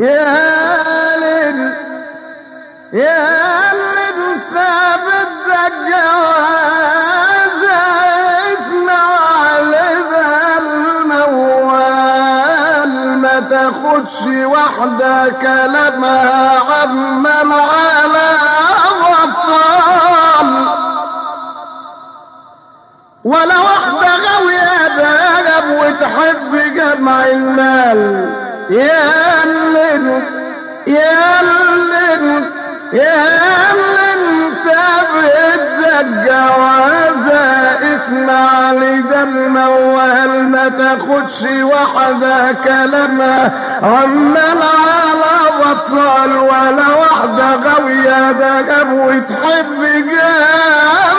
يا ليل يا اللي انت بدك جواز اسمع لذا الموال ما تاخدش واحدة كلامها عمم على بطال ولا واحدة غاوية ذهب وتحب جمع المال. يا اللي يا اللي يا اللي انت بدك جوازة اسمع لي ده الموال ما تاخدش واحدة كلامها عمال على بطال ولا واحدة غاوية دهب وتحب جمع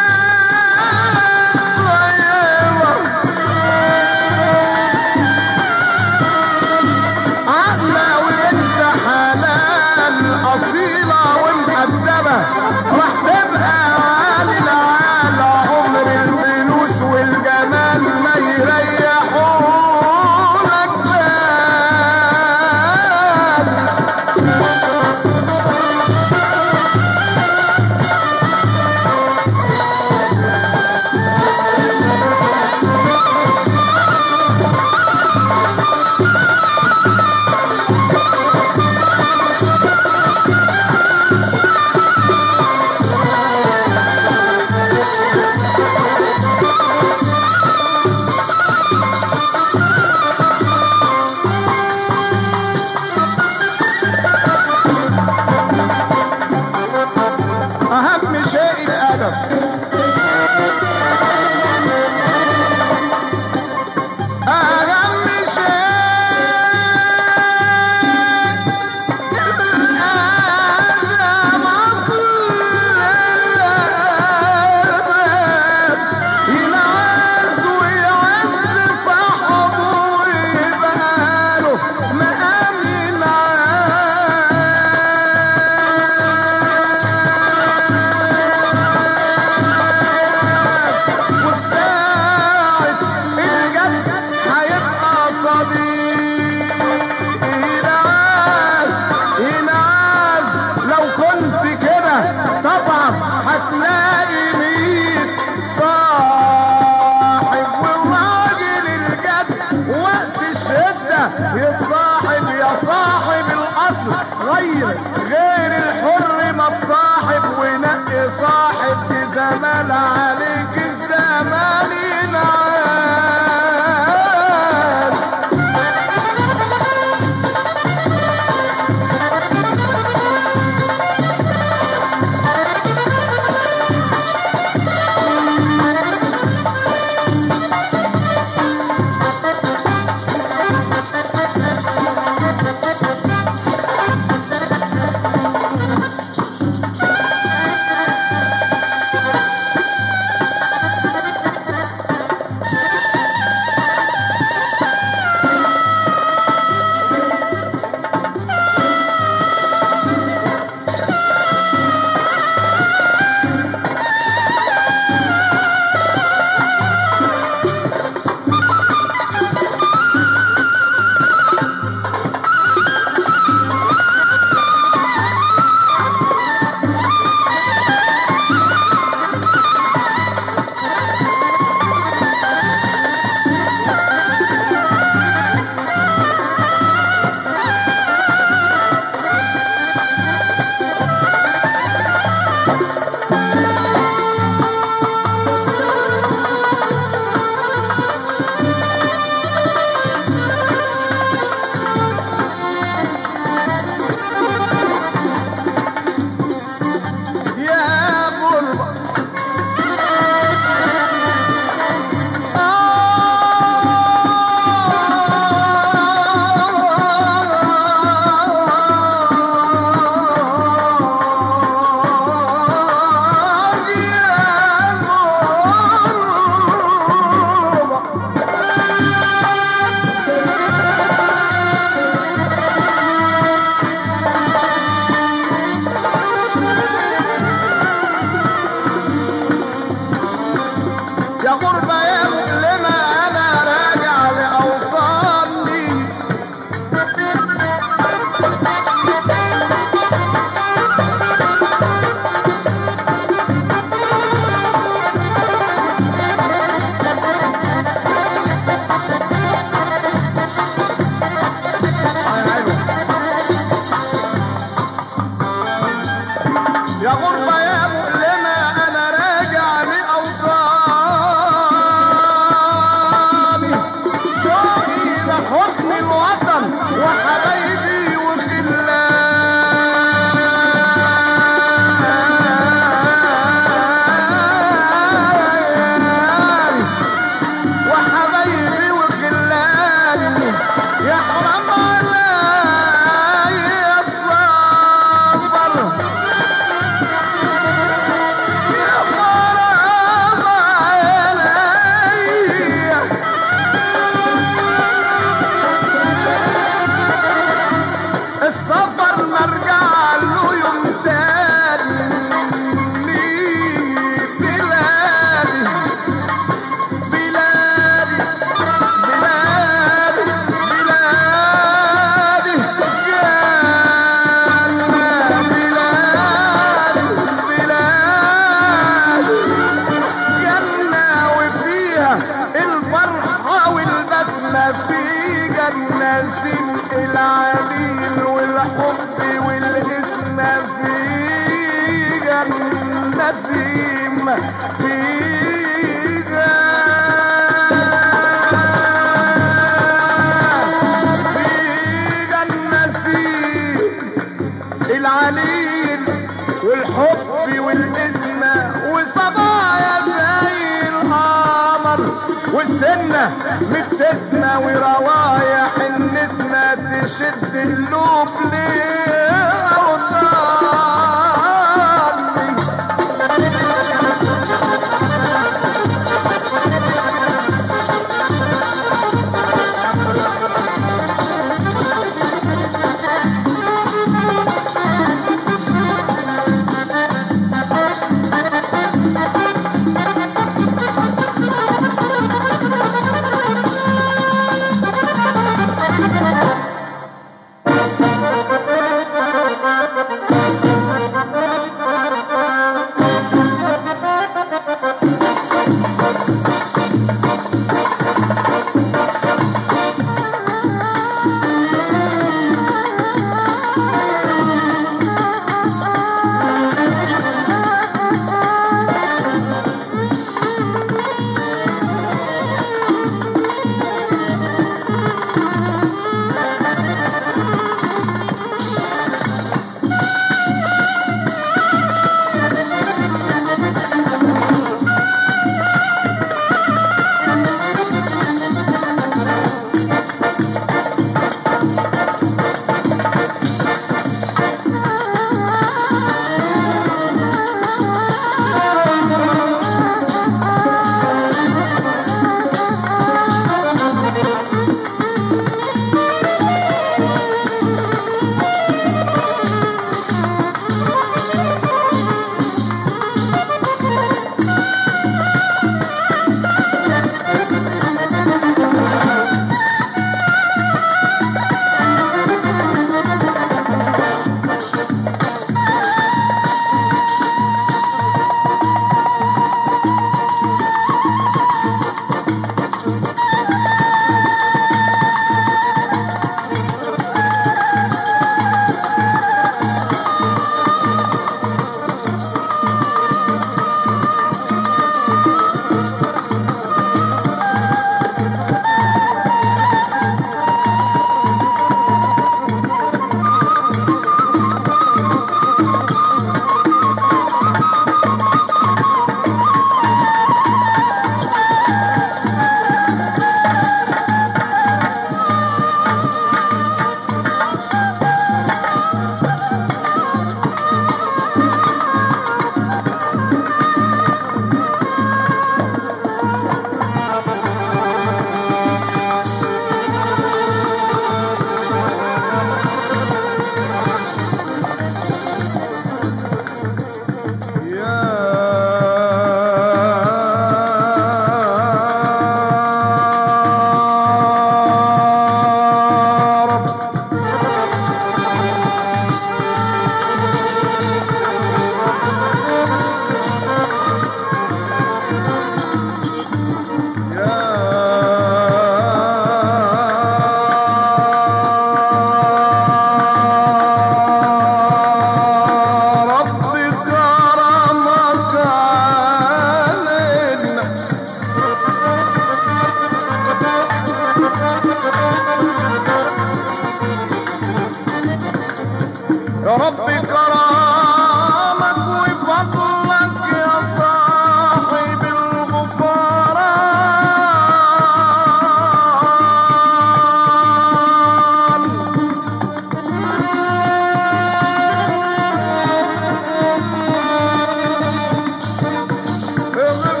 a little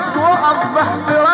اتعس وقف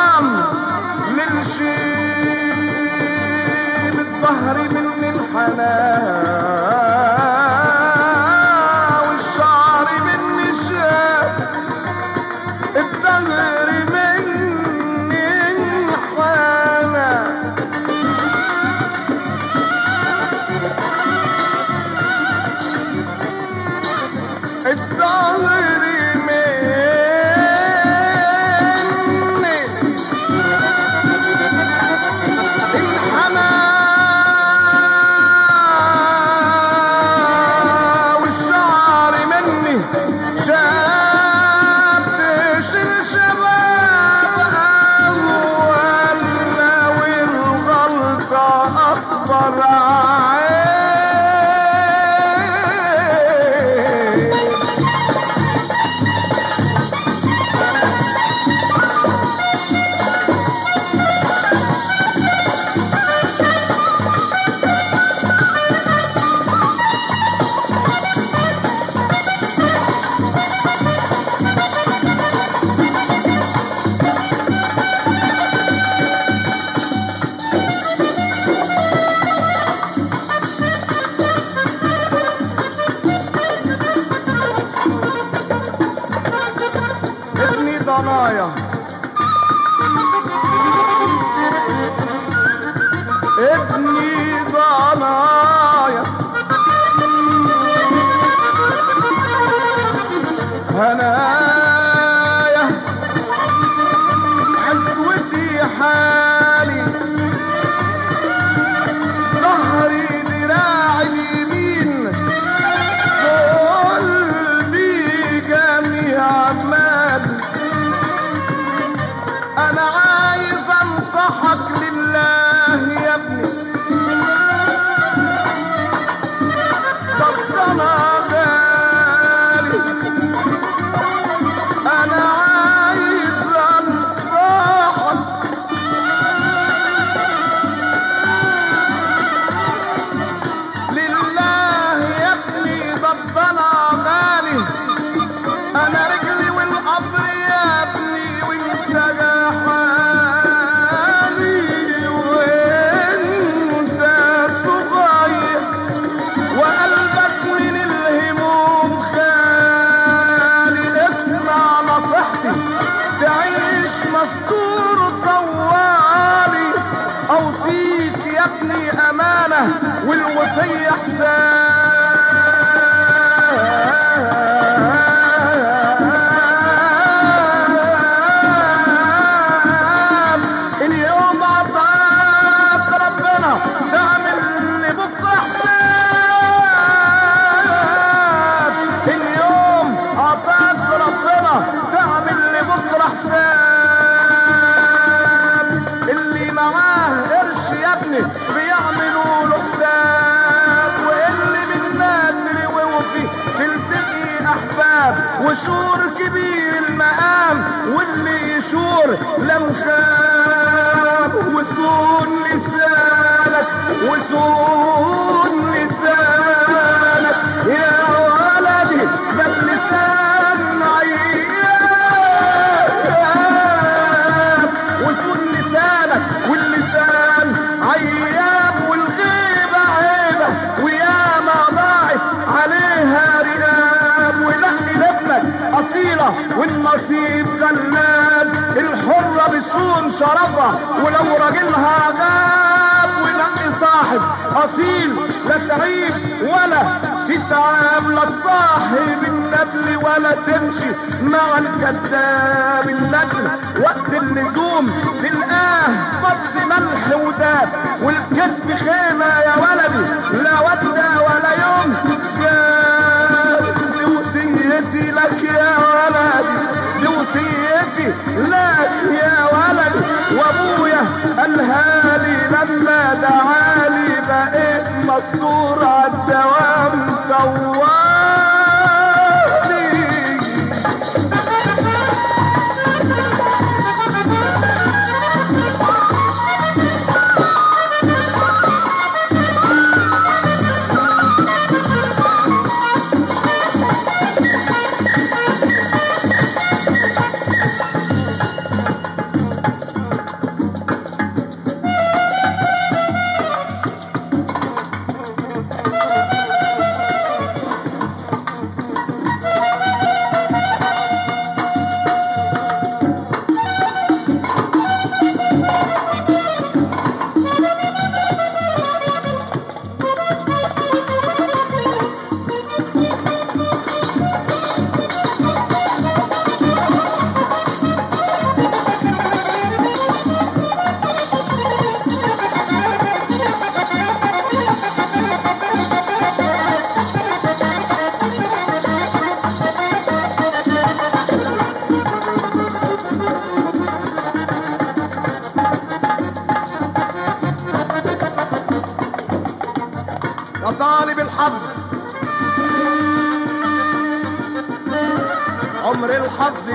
والنصيب غلاب الحرة بتكون شرفها ولو راجلها غاب ونقي صاحب أصيل لا تعيب ولا تتعب لا تصاحب النبل ولا تمشي مع الكذاب النبل. وقت اللزوم تلقاه فص ملح وداب والكذب خيمة يا ولدي لا ودى ولا يوم. جاب دي وصيتي لك يا ولدي دي وصيتي لك يا ولدي وأبويا قالها لي لما دعالي بقيت مستور عالدوام طوالي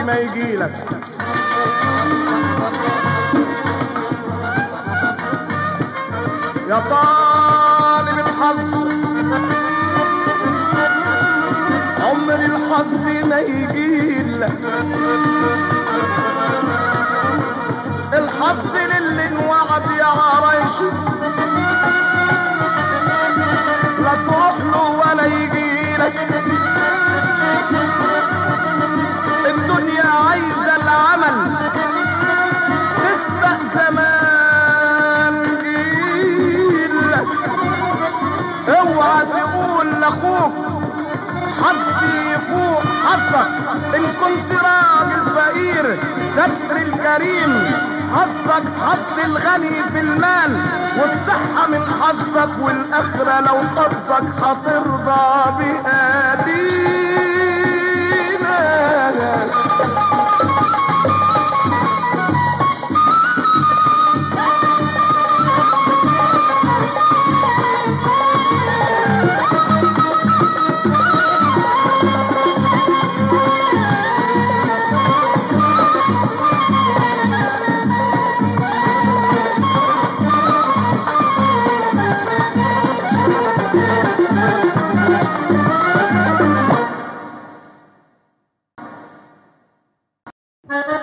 ما يجيلك يا طالب الحظ عمر الحظ ما يجيلك الحظ للي انوعد يا عرايشي لا تروح له ولا يجيلك لأخوك. حظي فوق حظك. إن كنت راجل فقير ستر الكريم. حظك حظ الغني في المال. والصحة من حظك والآخرة لو حظك هترضى بها Uh-huh.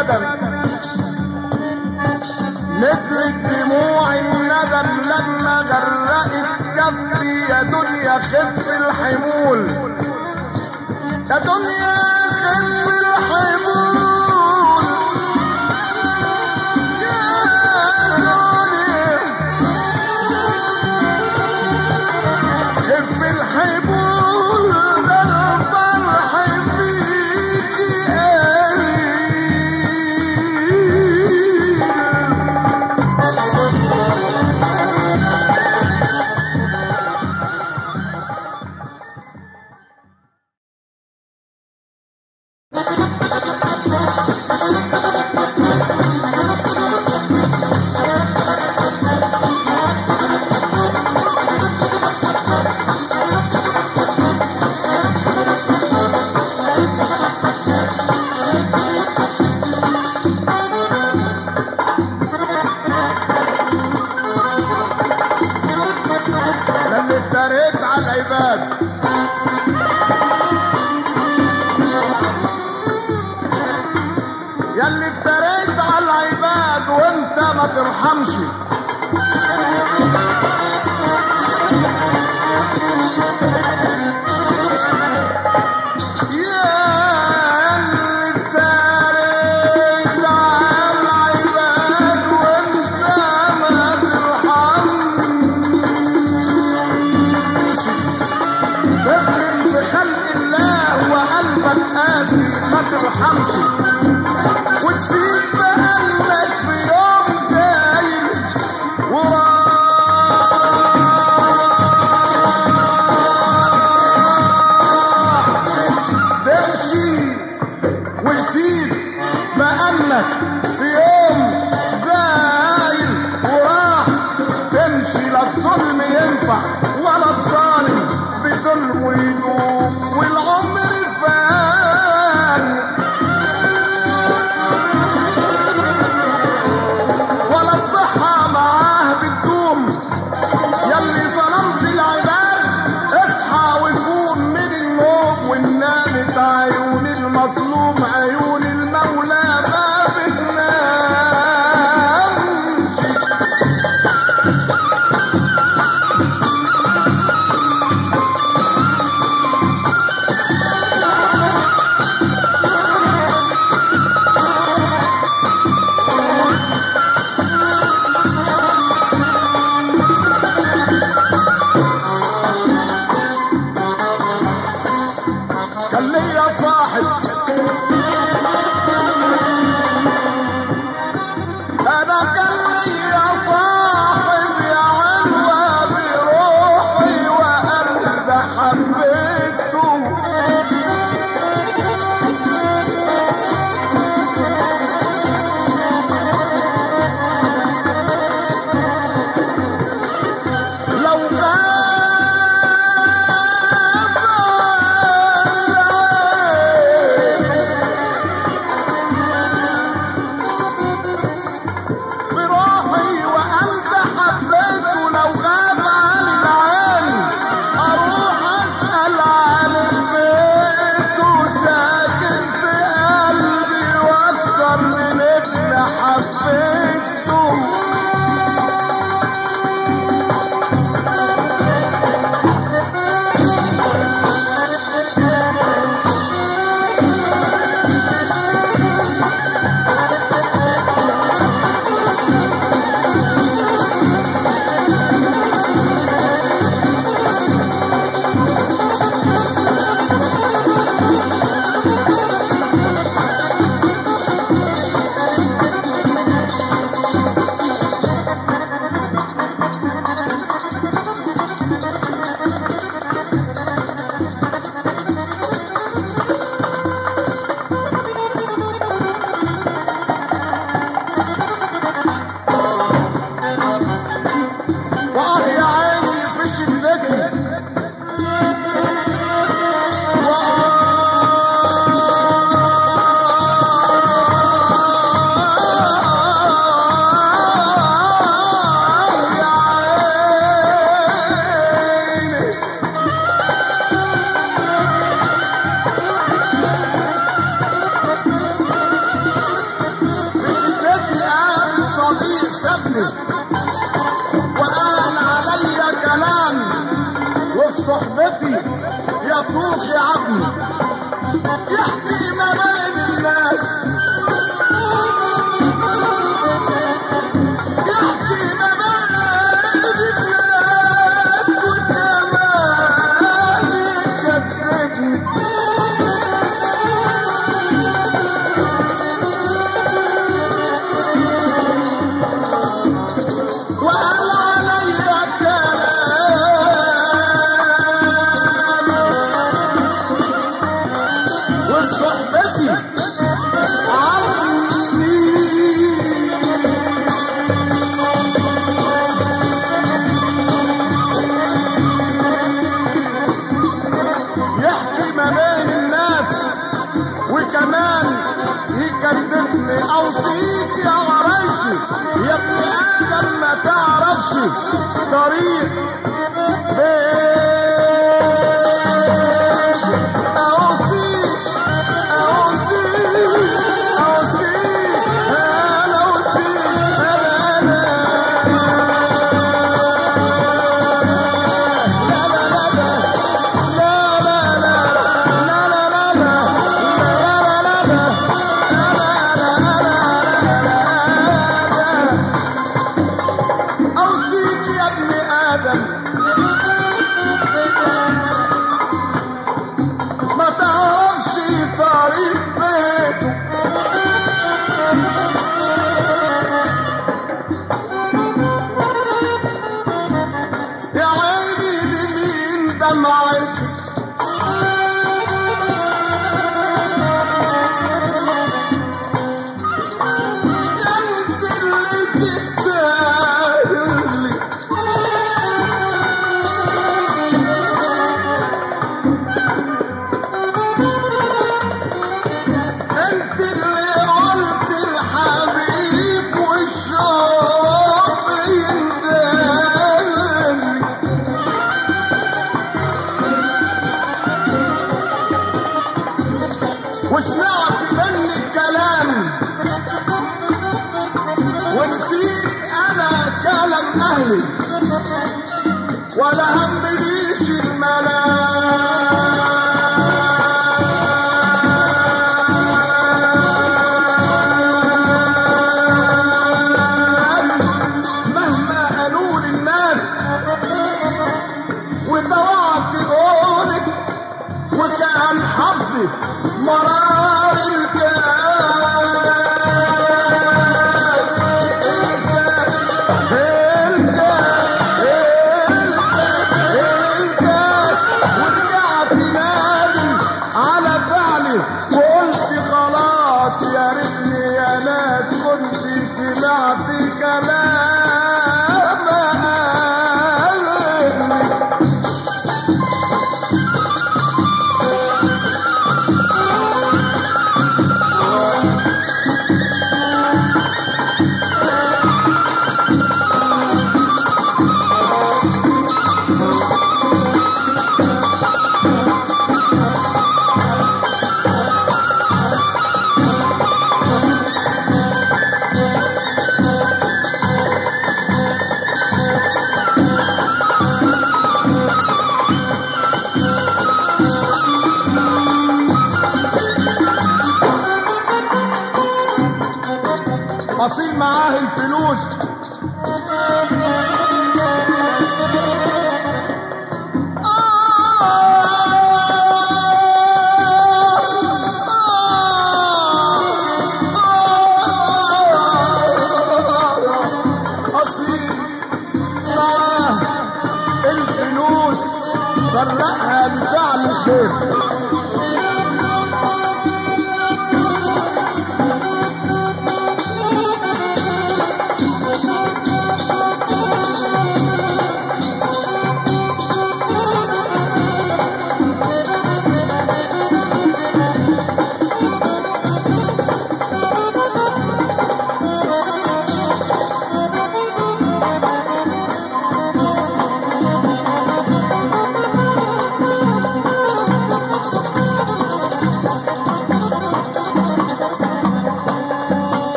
الندم. نزلت دموع الندم لما غرقت كفي يا دنيا خف الحمول. يا دنيا خف الحمول. طلع في الكلام. ونسيت أنا كلام أهلي. ولا هم ليش الملام فرقها بفعل الشيخ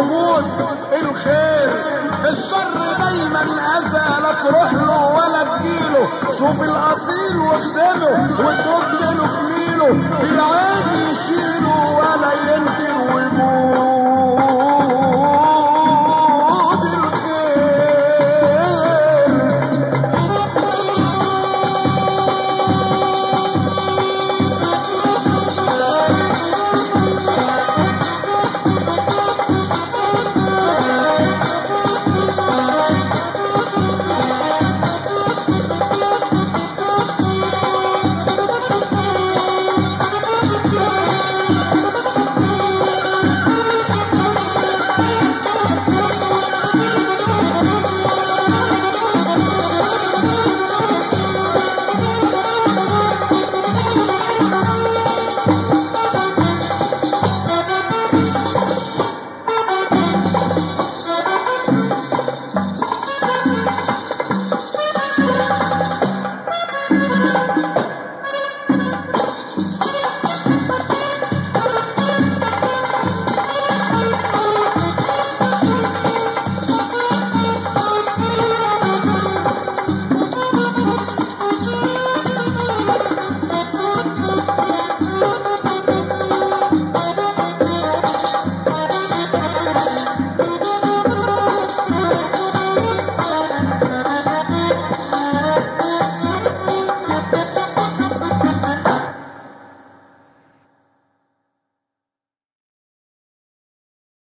وجود الخير الشر دايما اذى لا تروح له ولا تجيله شوف الأصيل واخدمه وتبدله كميله في العين يشيله ولا ينكر ويموت